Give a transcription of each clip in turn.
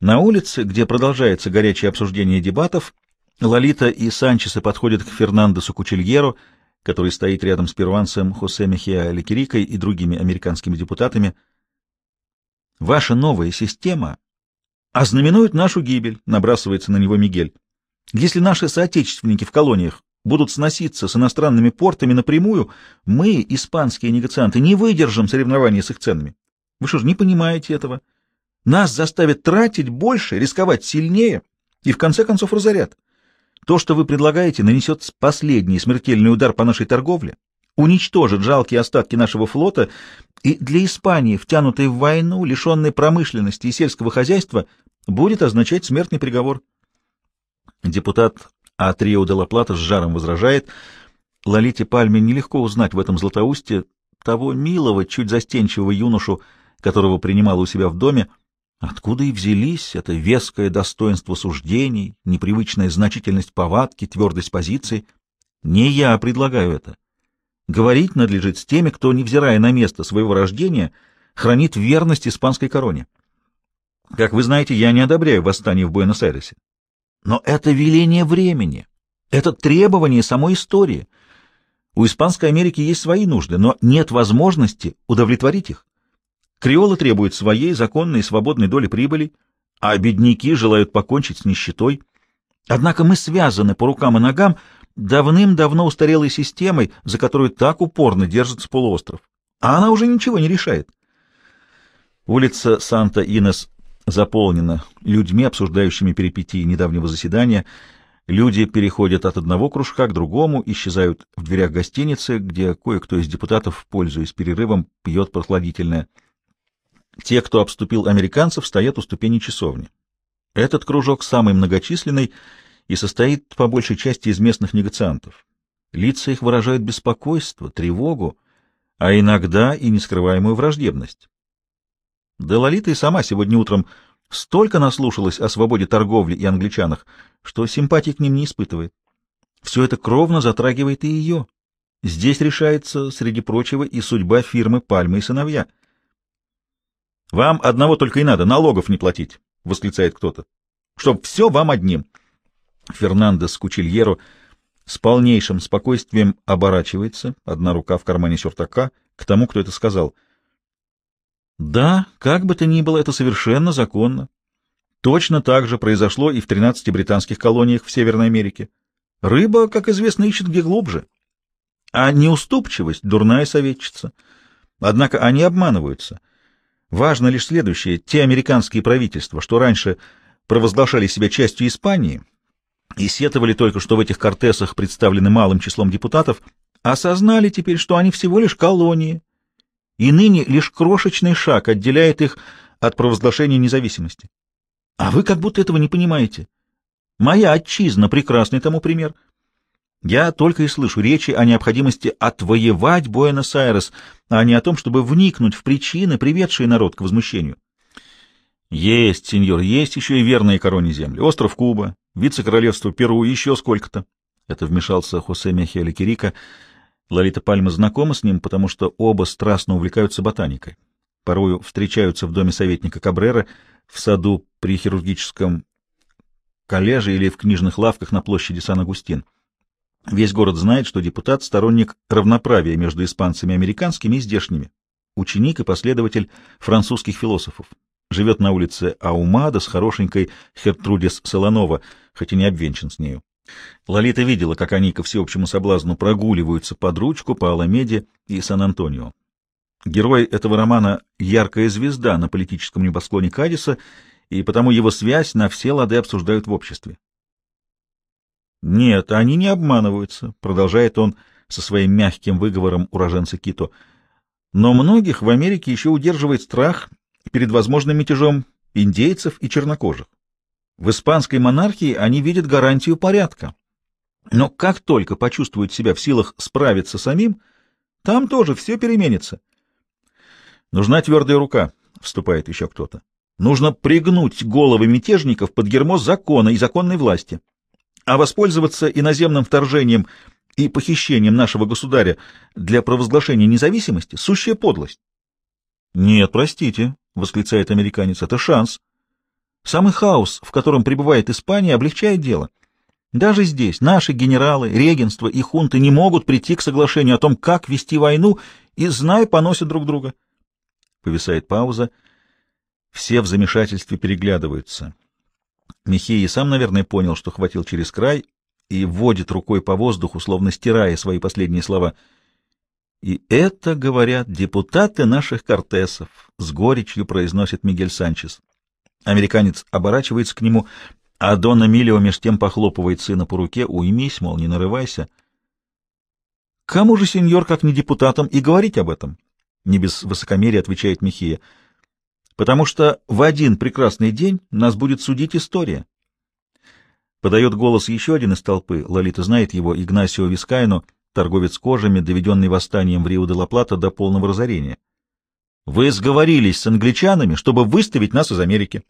На улице, где продолжается горячее обсуждение дебатов, Лолита и Санчесы подходят к Фернандесу Кучельеру, который стоит рядом с перуанцем Хосе Мехиа Лекерикой и другими американскими депутатами. «Ваша новая система ознаменует нашу гибель», — набрасывается на него Мигель. «Если наши соотечественники в колониях будут сноситься с иностранными портами напрямую, мы, испанские негацианты, не выдержим соревнований с их ценами. Вы что ж, не понимаете этого?» Нас заставят тратить больше, рисковать сильнее и в конце концов разорят. То, что вы предлагаете, нанесет последний смертельный удар по нашей торговле, уничтожит жалкие остатки нашего флота, и для Испании, втянутой в войну, лишенной промышленности и сельского хозяйства, будет означать смертный приговор. Депутат Атрио де ла Плата с жаром возражает. Лолите Пальме нелегко узнать в этом Златоусте того милого, чуть застенчивого юношу, которого принимала у себя в доме, Откуда и взялись это веское достоинство суждений, непривычная значительность повадки, твердость позиции? Не я предлагаю это. Говорить надлежит с теми, кто, невзирая на место своего рождения, хранит верность испанской короне. Как вы знаете, я не одобряю восстание в Буэнос-Айресе. Но это веление времени, это требование самой истории. У Испанской Америки есть свои нужды, но нет возможности удовлетворить их. Креолы требуют своей законной и свободной доли прибыли, а бедняки желают покончить с нищетой. Однако мы связаны по рукам и ногам давным-давно устарелой системой, за которую так упорно держится полуостров. А она уже ничего не решает. Улица Санта-Инес заполнена людьми, обсуждающими перипетии недавнего заседания. Люди переходят от одного кружка к другому, исчезают в дверях гостиницы, где кое-кто из депутатов, пользуясь перерывом, пьет прохладительное. Те, кто обступил американцев, стоят у ступени часовни. Этот кружок самый многочисленный и состоит по большей части из местных негациантов. Лица их выражают беспокойство, тревогу, а иногда и нескрываемую враждебность. Делалита и сама сегодня утром столько наслушалась о свободе торговли и англичанах, что симпатии к ним не испытывает. Все это кровно затрагивает и ее. Здесь решается, среди прочего, и судьба фирмы «Пальма и сыновья». Вам одного только и надо, налогов не платить, — восклицает кто-то. Чтоб все вам одним. Фернандес Кучильеро с полнейшим спокойствием оборачивается, одна рука в кармане сюртака, к тому, кто это сказал. Да, как бы то ни было, это совершенно законно. Точно так же произошло и в 13 британских колониях в Северной Америке. Рыба, как известно, ищет где глубже. А неуступчивость — дурная советчица. Однако они обманываются. Важно лишь следующее. Те американские правительства, что раньше провозглашали себя частью Испании и сетовали только, что в этих кортесах представлены малым числом депутатов, осознали теперь, что они всего лишь колонии, и ныне лишь крошечный шаг отделяет их от провозглашения независимости. А вы как будто этого не понимаете. Моя отчизна — прекрасный тому пример — я только и слышу речи о необходимости отвоевать Буэнос-Айрес, а не о том, чтобы вникнуть в причины, приведшие народ к возмущению. Есть, сеньор, есть еще и верные короне земли. Остров Куба, вице-королевство Перу, еще сколько-то. Это вмешался Хосе Мехиэль Кирика. Лолита Пальма знакома с ним, потому что оба страстно увлекаются ботаникой. Порою встречаются в доме советника Кабрера, в саду при хирургическом коллеже или в книжных лавках на площади Сан-Агустин. Весь город знает, что депутат — сторонник равноправия между испанцами американскими и здешними, ученик и последователь французских философов. Живет на улице Аумада с хорошенькой Хертрудис Солонова, хоть и не обвенчан с нею. Лолита видела, как они ко всеобщему соблазну прогуливаются под ручку по Аламеде и Сан-Антонио. Герой этого романа — яркая звезда на политическом небосклоне Кадиса, и потому его связь на все лады обсуждают в обществе. Нет, они не обманываются, продолжает он со своим мягким выговором уроженца Кито. Но многих в Америке еще удерживает страх перед возможным мятежом индейцев и чернокожих. В испанской монархии они видят гарантию порядка. Но как только почувствуют себя в силах справиться самим, там тоже все переменится. Нужна твердая рука, вступает еще кто-то. Нужно пригнуть головы мятежников под гермо закона и законной власти а воспользоваться иноземным вторжением и похищением нашего государя для провозглашения независимости — сущая подлость. — Нет, простите, — восклицает американец, — это шанс. Самый хаос, в котором пребывает Испания, облегчает дело. Даже здесь наши генералы, регенство и хунты не могут прийти к соглашению о том, как вести войну, и, зная, поносят друг друга. Повисает пауза. Все в замешательстве переглядываются. Михей сам, наверное, понял, что хватил через край, и водит рукой по воздуху, словно стирая свои последние слова. «И это, говорят, депутаты наших кортесов», — с горечью произносит Мигель Санчес. Американец оборачивается к нему, а Дон Эмилио меж тем похлопывает сына по руке. «Уймись, мол, не нарывайся». «Кому же, сеньор, как не депутатам, и говорить об этом?» — не без высокомерия отвечает Михия. «Потому что в один прекрасный день нас будет судить история». Подает голос еще один из толпы, Лолита знает его, Игнасио Вискайно, торговец кожами, доведенный восстанием в Рио-де-Ла-Плата до полного разорения. «Вы сговорились с англичанами, чтобы выставить нас из Америки».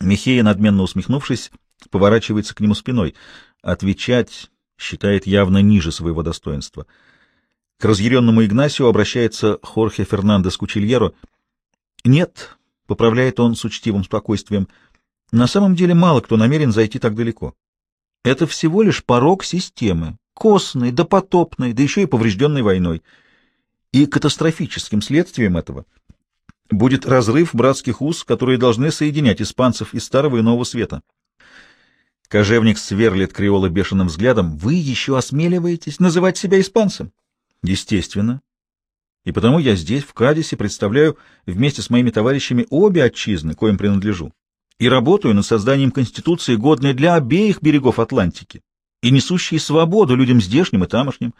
Михея, надменно усмехнувшись, поворачивается к нему спиной. Отвечать считает явно ниже своего достоинства. К разъяренному Игнасио обращается Хорхе Фернандес Кучильеро. «Нет», — поправляет он с учтивым спокойствием, — на самом деле мало кто намерен зайти так далеко. Это всего лишь порог системы, костный, допотопный, да еще и поврежденный войной. И катастрофическим следствием этого будет разрыв братских уз, которые должны соединять испанцев из Старого и Нового Света. Кожевник сверлит Криола бешеным взглядом. «Вы еще осмеливаетесь называть себя испанцем?» «Естественно. И потому я здесь, в Кадисе, представляю вместе с моими товарищами обе отчизны, коим принадлежу и работаю над созданием Конституции, годной для обеих берегов Атлантики и несущей свободу людям здешним и тамошним,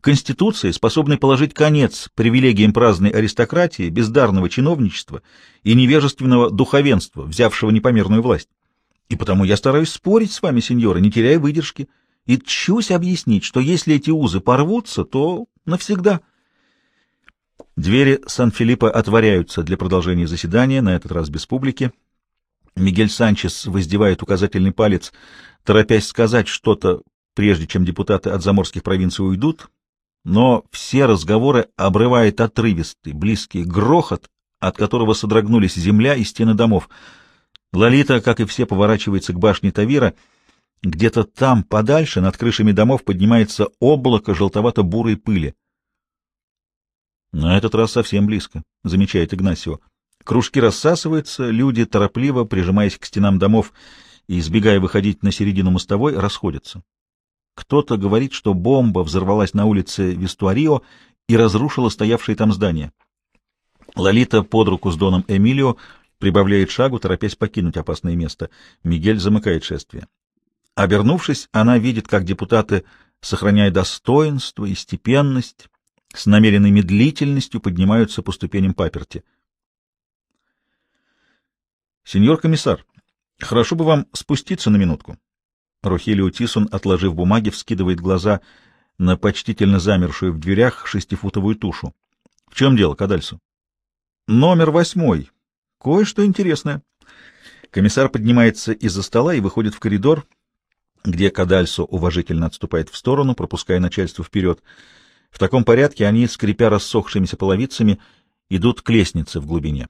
Конституции, способной положить конец привилегиям праздной аристократии, бездарного чиновничества и невежественного духовенства, взявшего непомерную власть. И потому я стараюсь спорить с вами, сеньоры, не теряя выдержки, и тщусь объяснить, что если эти узы порвутся, то навсегда. Двери Сан-Филиппо отворяются для продолжения заседания, на этот раз без публики. Мигель Санчес воздевает указательный палец, торопясь сказать что-то, прежде чем депутаты от заморских провинций уйдут, но все разговоры обрывает отрывистый, близкий грохот, от которого содрогнулись земля и стены домов. Лолита, как и все, поворачивается к башне Тавира. Где-то там, подальше, над крышами домов, поднимается облако желтовато-бурой пыли. На этот раз совсем близко, замечает Игнасио. Кружки рассасываются, люди, торопливо, прижимаясь к стенам домов и избегая выходить на середину мостовой, расходятся. Кто-то говорит, что бомба взорвалась на улице Вестуарио и разрушила стоявшие там здания. Лолита под руку с Доном Эмилио прибавляет шагу, торопясь покинуть опасное место. Мигель замыкает шествие. Обернувшись, она видит, как депутаты, сохраняя достоинство и степенность, с намеренной медлительностью поднимаются по ступеням паперти — Сеньор комиссар, хорошо бы вам спуститься на минутку. Рухилио Тисон, отложив бумаги, вскидывает глаза на почтительно замершую в дверях шестифутовую тушу. — В чем дело, Кадальсу? — Номер восьмой. Кое-что интересное. Комиссар поднимается из-за стола и выходит в коридор, где Кадальсо уважительно отступает в сторону, пропуская начальство вперед. В таком порядке они, скрипя рассохшимися половицами, идут к лестнице в глубине.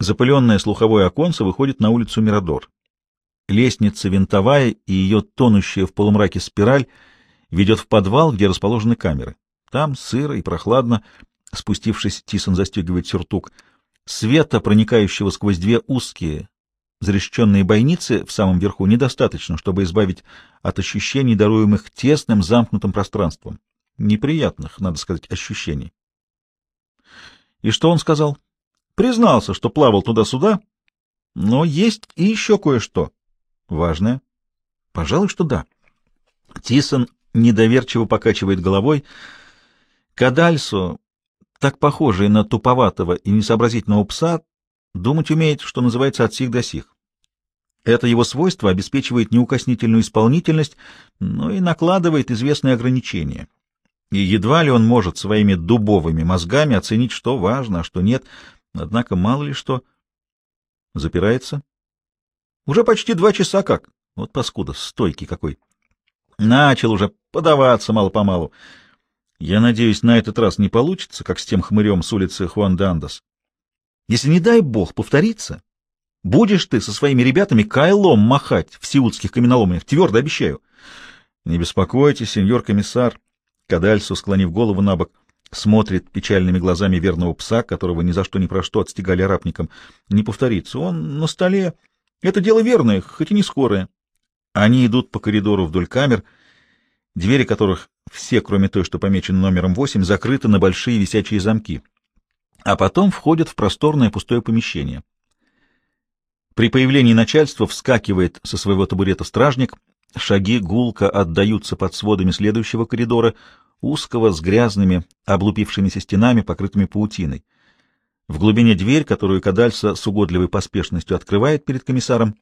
Запыленное слуховое оконце выходит на улицу Мирадор. Лестница винтовая и ее тонущая в полумраке спираль ведет в подвал, где расположены камеры. Там сыро и прохладно. Спустившись, Тисон застегивает сюртук. Света, проникающего сквозь две узкие, зарешеченные бойницы в самом верху, недостаточно, чтобы избавить от ощущений, даруемых тесным замкнутым пространством. Неприятных, надо сказать, ощущений. И что он сказал? Признался, что плавал туда-сюда, но есть и еще кое-что. Важное? Пожалуй, что да. Тисон недоверчиво покачивает головой. Кадальсо, так похожий на туповатого и несообразительного пса, думать умеет, что называется, от сих до сих. Это его свойство обеспечивает неукоснительную исполнительность, но и накладывает известные ограничения. И едва ли он может своими дубовыми мозгами оценить, что важно, а что нет — Однако мало ли что. Запирается. Уже почти два часа как. Вот паскуда, стойкий какой. Начал уже подаваться мало-помалу. Я надеюсь, на этот раз не получится, как с тем хмырем с улицы Хуан де Андос. Если, не дай бог, повторится, Будешь ты со своими ребятами кайлом махать в сеудских каменоломнях, твердо обещаю. — Не беспокойтесь, сеньор комиссар. Кадальсо, склонив голову на бок, смотрит печальными глазами верного пса, которого ни за что ни про что отстегали арапником. Не повторится. Он на столе. Это дело верное, хоть и не скорое. Они идут по коридору вдоль камер, двери которых все, кроме той, что помечены номером 8, закрыты на большие висячие замки, а потом входят в просторное пустое помещение. При появлении начальства вскакивает со своего табурета стражник, шаги гулко отдаются под сводами следующего коридора, узкого, с грязными, облупившимися стенами, покрытыми паутиной. В глубине дверь, которую Кадальса с угодливой поспешностью открывает перед комиссаром,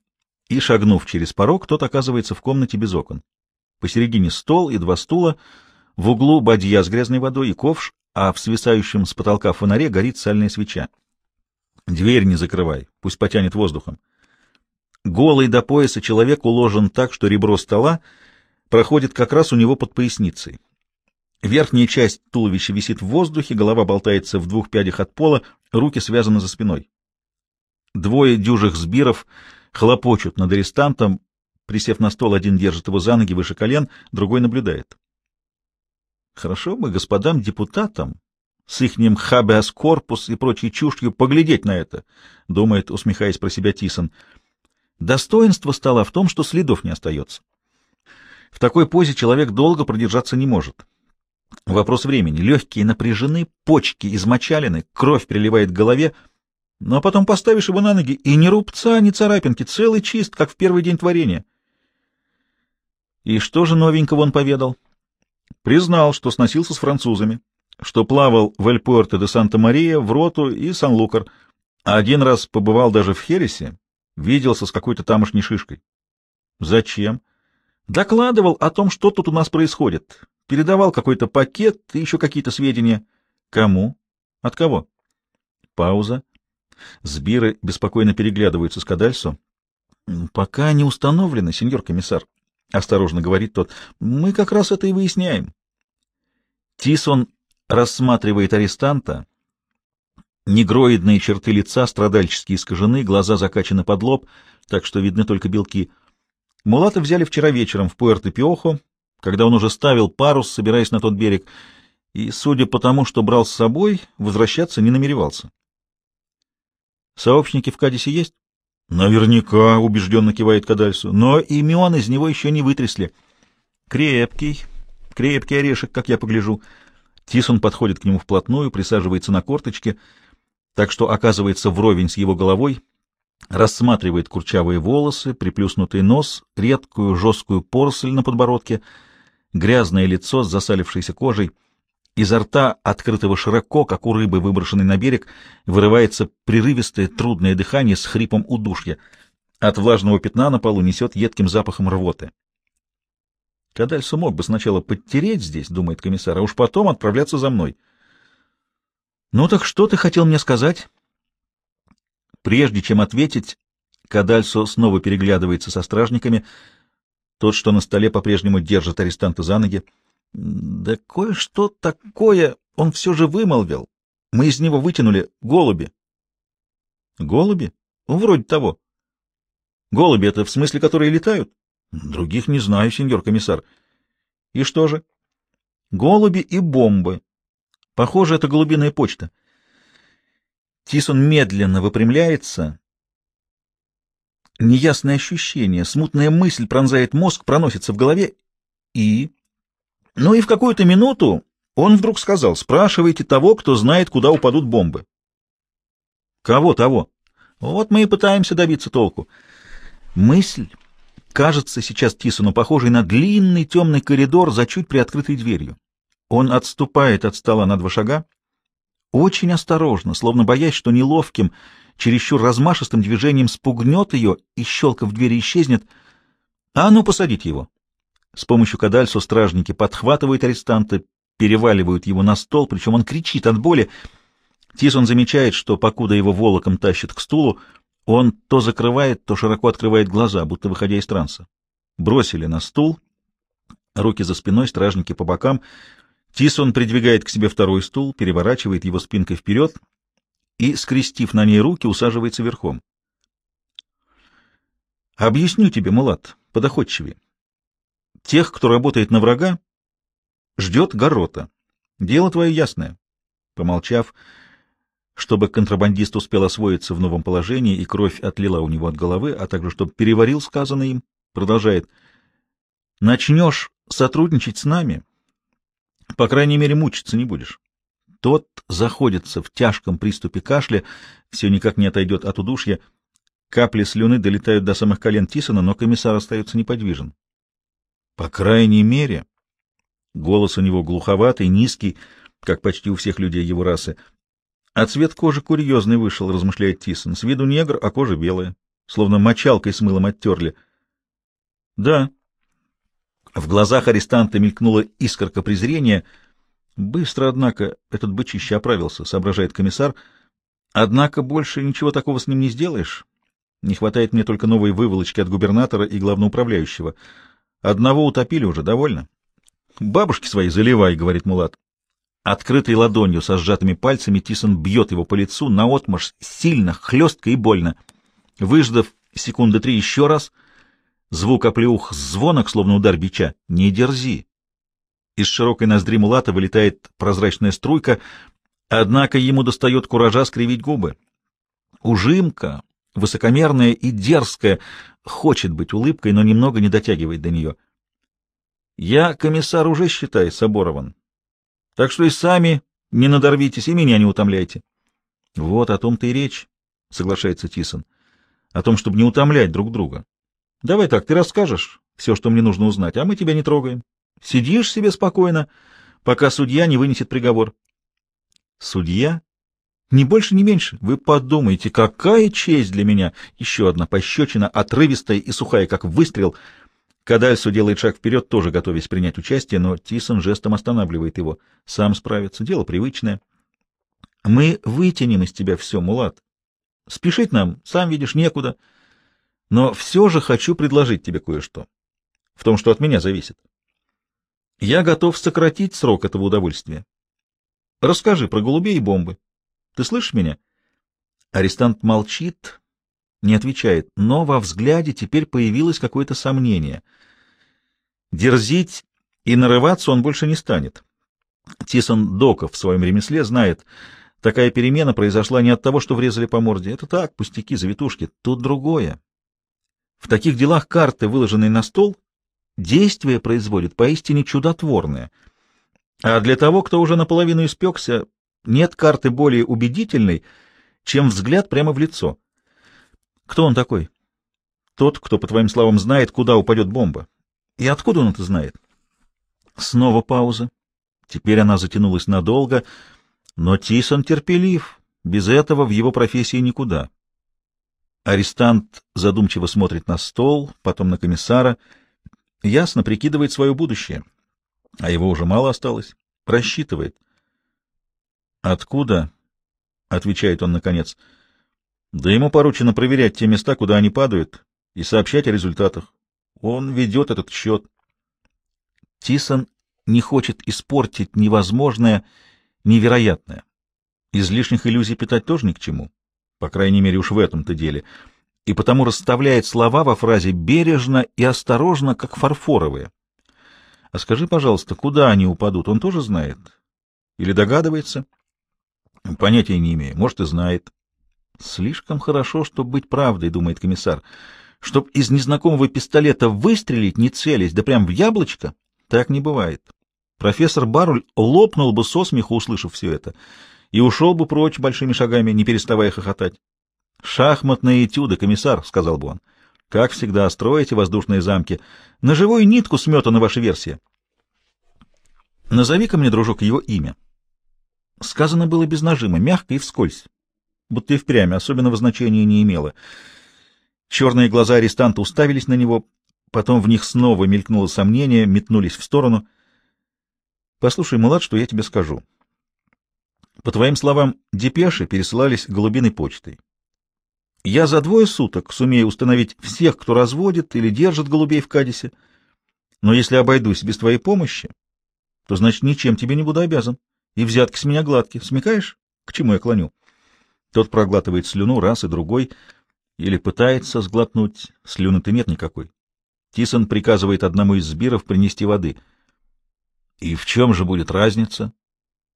и, шагнув через порог, тот оказывается в комнате без окон. Посередине стол и два стула, в углу бадья с грязной водой и ковш, а в свисающем с потолка фонаре горит сальная свеча. Дверь не закрывай, пусть потянет воздухом. Голый до пояса человек уложен так, что ребро стола проходит как раз у него под поясницей. Верхняя часть туловища висит в воздухе, голова болтается в двух пядях от пола, руки связаны за спиной. Двое дюжих сбиров хлопочут над арестантом, присев на стол, один держит его за ноги выше колен, другой наблюдает. Хорошо бы господам депутатам с ихним хабеас корпус и прочей чушью поглядеть на это, думает, усмехаясь про себя Тисон. Достоинство стало в том, что следов не остается. В такой позе человек долго продержаться не может. Вопрос времени. Легкие напряжены, почки измочалены, кровь приливает к голове, но ну, а потом поставишь его на ноги, и ни рубца, ни царапинки, целый чист, как в первый день творения. И что же новенького он поведал? Признал, что сносился с французами, что плавал в Эль-Пуэрто де Санта-Мария, в Роту и Сан-Лукар, один раз побывал даже в Хересе, виделся с какой-то тамошней шишкой. Зачем? Докладывал о том, что тут у нас происходит. Передавал какой-то пакет и еще какие-то сведения. Кому? От кого? Пауза. Сбиры беспокойно переглядываются с Кадальсо. — Пока не установлено, сеньор комиссар, — осторожно говорит тот. — Мы как раз это и выясняем. Тисон рассматривает арестанта. Негроидные черты лица страдальчески искажены, глаза закачаны под лоб, так что видны только белки. Мулата взяли вчера вечером в Пуэрто-Пиохо, когда он уже ставил парус, собираясь на тот берег, и, судя по тому, что брал с собой, возвращаться не намеревался. Сообщники в Кадисе есть? Наверняка, убежденно кивает Кадальсу, но имен из него еще не вытрясли. Крепкий, крепкий орешек, как я погляжу. Тисон подходит к нему вплотную, присаживается на корточке, так что оказывается вровень с его головой, рассматривает курчавые волосы, приплюснутый нос, редкую жесткую поросль на подбородке, грязное лицо с засалившейся кожей — Изо рта, открытого широко, как у рыбы, выброшенной на берег, вырывается прерывистое трудное дыхание с хрипом удушья. От влажного пятна на полу несет едким запахом рвоты. Кадальсу мог бы сначала подтереть здесь, думает комиссар, а уж потом отправляться за мной. Ну так что ты хотел мне сказать? Прежде чем ответить, Кадальсо снова переглядывается со стражниками. Тот, что на столе, по-прежнему держит арестанта за ноги. Да кое-что такое он все же вымолвил. Мы из него вытянули голуби. Голуби? Ну, вроде того. Голуби — это в смысле, которые летают? Других не знаю, сеньор комиссар. И что же? Голуби и бомбы. Похоже, это голубиная почта. Тисон медленно выпрямляется. Неясное ощущение, смутная мысль пронзает мозг, проносится в голове и... Ну и в какую-то минуту он вдруг сказал, спрашивайте того, кто знает, куда упадут бомбы. Кого того? Вот мы и пытаемся добиться толку. Мысль кажется сейчас Тисону похожей на длинный темный коридор за чуть приоткрытой дверью. Он отступает от стола на два шага, очень осторожно, словно боясь, что неловким, чересчур размашистым движением спугнет ее и, щелка в двери, исчезнет. А ну, посадить его. С помощью кадальсу стражники подхватывают арестанта, переваливают его на стол, причем он кричит от боли. Тисон замечает, что, покуда его волоком тащит к стулу, он то закрывает, то широко открывает глаза, будто выходя из транса. Бросили на стул, руки за спиной, стражники по бокам. Тисон придвигает к себе второй стул, переворачивает его спинкой вперед и, скрестив на ней руки, усаживается верхом. Объясню тебе, Мулат, подоходчивее. Тех, кто работает на врага, ждет горота. Дело твое ясное. Помолчав, чтобы контрабандист успел освоиться в новом положении и кровь отлила у него от головы, а также чтобы переварил сказанное им, продолжает. Начнешь сотрудничать с нами, по крайней мере, мучиться не будешь. Тот заходится в тяжком приступе кашля, все никак не отойдет от удушья. Капли слюны долетают до самых колен Тисона, но комиссар остается неподвижен. По крайней мере, голос у него глуховатый, низкий, как почти у всех людей его расы, а цвет кожи курьезный вышел, размышляет Тисон. С виду негр, а кожа белая. Словно мочалкой с мылом оттерли. Да. В глазах арестанта мелькнула искорка презрения. Быстро, однако, этот бычище оправился, соображает комиссар. Однако больше ничего такого с ним не сделаешь. Не хватает мне только новой выволочки от губернатора и главноуправляющего. Одного утопили уже, довольно. Бабушки свои заливай, говорит Мулат. Открытой ладонью со сжатыми пальцами Тисон бьет его по лицу, наотмашь, сильно, хлестко и больно. Выждав секунды три еще раз, звук оплеух звонок, словно удар бича. «Не дерзи!» Из широкой ноздри Мулата вылетает прозрачная струйка, однако ему достает куража скривить губы. Ужимка, высокомерная и дерзкая, хочет быть улыбкой, но немного не дотягивает до нее. «Я комиссар уже, считай, Соборован. Так что и сами не надорвитесь, и меня не утомляйте. — Вот о том-то и речь, — соглашается Тисон, — о том, чтобы не утомлять друг друга. Давай так, ты расскажешь все, что мне нужно узнать, а мы тебя не трогаем. Сидишь себе спокойно, пока судья не вынесет приговор. — Судья? Ни больше, ни меньше. Вы подумайте, какая честь для меня! Еще одна пощечина, отрывистая и сухая, как выстрел — Кадальсу делает шаг вперед, тоже готовясь принять участие, но Тисон жестом останавливает его. Сам справится, дело привычное. Мы вытянем из тебя все, Мулат. Спешить нам, сам видишь, некуда. Но все же хочу предложить тебе кое-что. В том, что от меня зависит. Я готов сократить срок этого удовольствия. Расскажи про голубей и бомбы. Ты слышишь меня? Арестант молчит, не отвечает, но во взгляде теперь появилось какое-то сомнение. Дерзить и нарываться он больше не станет. Тисон Доков в своем ремесле знает, такая перемена произошла не от того, что врезали по морде. Это так, пустяки, завитушки. Тут другое. В таких делах карты, выложенные на стол, действие производит поистине чудотворное. А для того, кто уже наполовину испекся, нет карты более убедительной, чем взгляд прямо в лицо. Кто он такой? Тот, кто, по твоим словам, знает, куда упадет бомба. И откуда он это знает? Снова пауза. Теперь она затянулась надолго, но Тисон терпелив. Без этого в его профессии никуда. Арестант задумчиво смотрит на стол, потом на комиссара. Ясно прикидывает свое будущее. А его уже мало осталось. Просчитывает. «Откуда?» — отвечает он наконец. — да ему поручено проверять те места, куда они падают, и сообщать о результатах. Он ведет этот счет. Тисон не хочет испортить невозможное, невероятное. Излишних иллюзий питать тоже ни к чему, по крайней мере уж в этом-то деле, и потому расставляет слова во фразе бережно и осторожно, как фарфоровые. А скажи, пожалуйста, куда они упадут, он тоже знает? Или догадывается? Понятия не имею, может и знает. Слишком хорошо, чтобы быть правдой, думает комиссар. Чтоб из незнакомого пистолета выстрелить, не целясь, да прям в яблочко, так не бывает. Профессор Баруль лопнул бы со смеху, услышав все это, и ушел бы прочь большими шагами, не переставая хохотать. «Шахматные этюды, комиссар», — сказал бы он. «Как всегда, строите воздушные замки. На живую нитку сметана ваша версия». «Назови-ка мне, дружок, его имя». Сказано было без нажима, мягко и вскользь будто и впрямь особенного значения не имело. Черные глаза арестанта уставились на него, потом в них снова мелькнуло сомнение, метнулись в сторону. — Послушай, Мулат, что я тебе скажу. По твоим словам, депеши пересылались голубиной почтой. Я за двое суток сумею установить всех, кто разводит или держит голубей в Кадисе, но если обойдусь без твоей помощи, то, значит, ничем тебе не буду обязан, и взятки с меня гладкие. Смекаешь, к чему я клоню? — тот проглатывает слюну раз и другой. Или пытается сглотнуть, слюны-то нет никакой. Тисон приказывает одному из сбиров принести воды. — И в чем же будет разница? —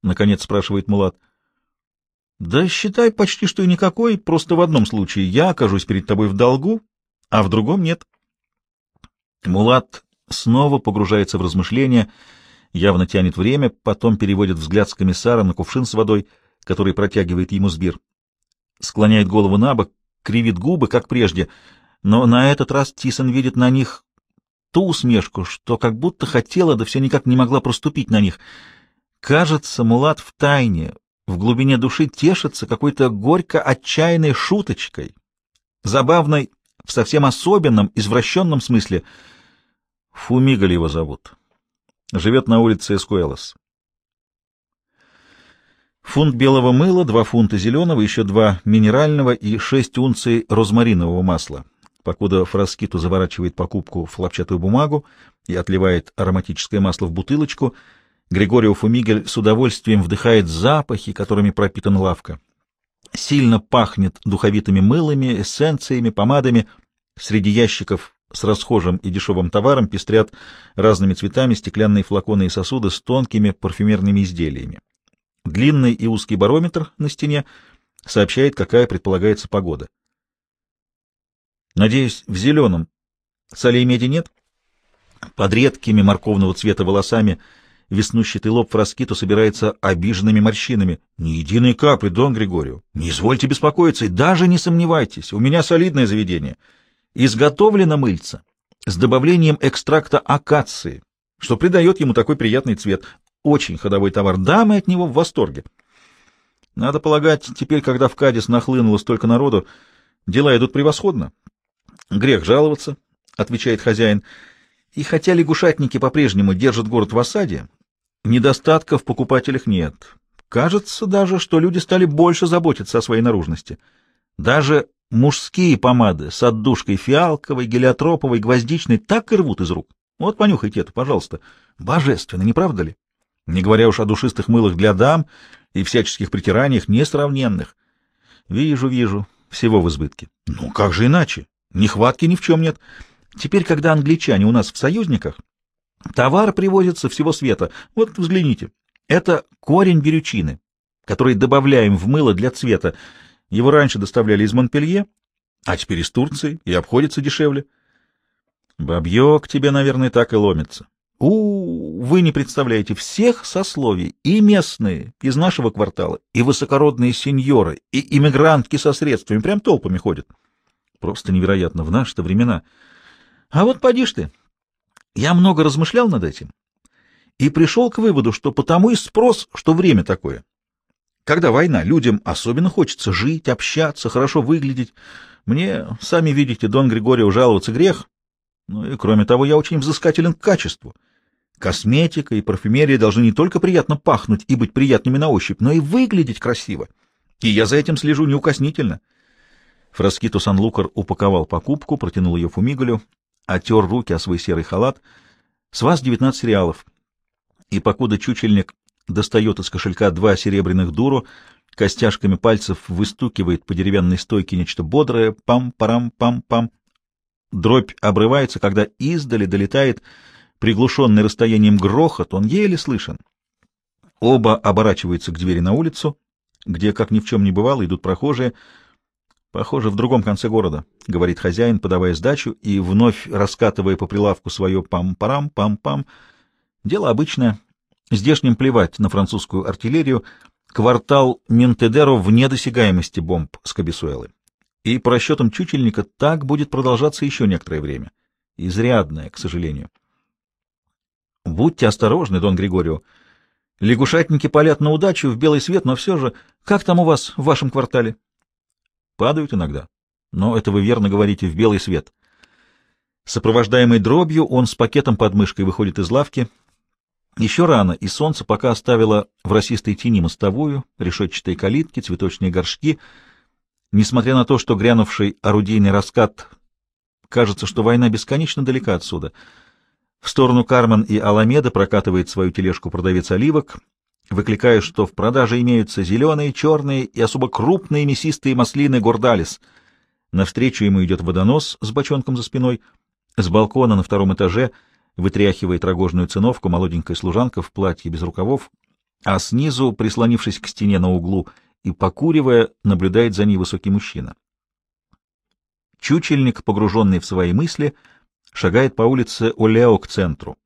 наконец спрашивает Мулат. — Да считай почти что и никакой, просто в одном случае я окажусь перед тобой в долгу, а в другом нет. Мулат снова погружается в размышления, явно тянет время, потом переводит взгляд с комиссара на кувшин с водой, который протягивает ему сбир. Склоняет голову на бок, кривит губы, как прежде, но на этот раз Тисон видит на них ту усмешку, что как будто хотела, да все никак не могла проступить на них. Кажется, Мулат в тайне, в глубине души тешится какой-то горько-отчаянной шуточкой, забавной в совсем особенном, извращенном смысле. Фумигаль его зовут. Живет на улице Эскуэлос. Фунт белого мыла, два фунта зеленого, еще два минерального и шесть унций розмаринового масла покуда Фраскиту заворачивает покупку в хлопчатую бумагу и отливает ароматическое масло в бутылочку, Григорио Фумигель с удовольствием вдыхает запахи, которыми пропитана лавка. Сильно пахнет духовитыми мылами, эссенциями, помадами. Среди ящиков с расхожим и дешевым товаром пестрят разными цветами стеклянные флаконы и сосуды с тонкими парфюмерными изделиями. Длинный и узкий барометр на стене сообщает, какая предполагается погода. Надеюсь, в зеленом. Солей меди нет? Под редкими морковного цвета волосами веснущатый лоб Фраскиту собирается обиженными морщинами. Ни единой капли, Дон Григорию. Не извольте беспокоиться и даже не сомневайтесь. У меня солидное заведение. Изготовлено мыльца с добавлением экстракта акации, что придает ему такой приятный цвет. Очень ходовой товар. Дамы от него в восторге. Надо полагать, теперь, когда в Кадис нахлынуло столько народу, дела идут превосходно. Грех жаловаться, — отвечает хозяин. И хотя лягушатники по-прежнему держат город в осаде, недостатков в покупателях нет. Кажется даже, что люди стали больше заботиться о своей наружности. Даже мужские помады с отдушкой фиалковой, гелиотроповой, гвоздичной так и рвут из рук. Вот понюхайте это, пожалуйста. Божественно, не правда ли? Не говоря уж о душистых мылах для дам и всяческих притираниях несравненных. Вижу, вижу, всего в избытке. Ну, как же иначе? Нехватки ни в чем нет. Теперь, когда англичане у нас в союзниках, товар привозится всего света. Вот взгляните. Это корень берючины, который добавляем в мыло для цвета. Его раньше доставляли из Монпелье, а теперь из Турции, и обходится дешевле. Бабье к тебе, наверное, так и ломится. У, вы не представляете всех сословий, и местные из нашего квартала, и высокородные сеньоры, и иммигрантки со средствами, прям толпами ходят. Просто невероятно в наши-то времена. А вот поди ты. Я много размышлял над этим и пришел к выводу, что потому и спрос, что время такое. Когда война, людям особенно хочется жить, общаться, хорошо выглядеть. Мне, сами видите, Дон Григорио жаловаться грех. Ну и кроме того, я очень взыскателен к качеству. Косметика и парфюмерия должны не только приятно пахнуть и быть приятными на ощупь, но и выглядеть красиво. И я за этим слежу неукоснительно. Фраскиту Сан-Лукар упаковал покупку, протянул ее Фумигалю, отер руки о свой серый халат. «С вас девятнадцать реалов». И покуда чучельник достает из кошелька два серебряных дуру, костяшками пальцев выстукивает по деревянной стойке нечто бодрое, пам-парам-пам-пам. Дробь обрывается, когда издали долетает приглушенный расстоянием грохот, он еле слышен. Оба оборачиваются к двери на улицу, где, как ни в чем не бывало, идут прохожие — Похоже, в другом конце города, — говорит хозяин, подавая сдачу и вновь раскатывая по прилавку свое пам-парам, пам-пам. Дело обычное. Здешним плевать на французскую артиллерию. Квартал Ментедеро вне досягаемости бомб с Кабисуэлы. И по расчетам чучельника так будет продолжаться еще некоторое время. Изрядное, к сожалению. Будьте осторожны, Дон Григорио. Лягушатники палят на удачу в белый свет, но все же... Как там у вас в вашем квартале? Падают иногда. Но это вы верно говорите в белый свет. Сопровождаемый дробью, он с пакетом под мышкой выходит из лавки. Еще рано, и солнце пока оставило в росистой тени мостовую, решетчатые калитки, цветочные горшки. Несмотря на то, что грянувший орудийный раскат кажется, что война бесконечно далека отсюда. В сторону Кармен и Аламеда прокатывает свою тележку продавец оливок, выкликая, что в продаже имеются зеленые, черные и особо крупные мясистые маслины гордалис. Навстречу ему идет водонос с бочонком за спиной. С балкона на втором этаже вытряхивает рогожную циновку молоденькая служанка в платье без рукавов, а снизу, прислонившись к стене на углу и покуривая, наблюдает за ней высокий мужчина. Чучельник, погруженный в свои мысли, шагает по улице Олео к центру.